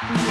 Bye.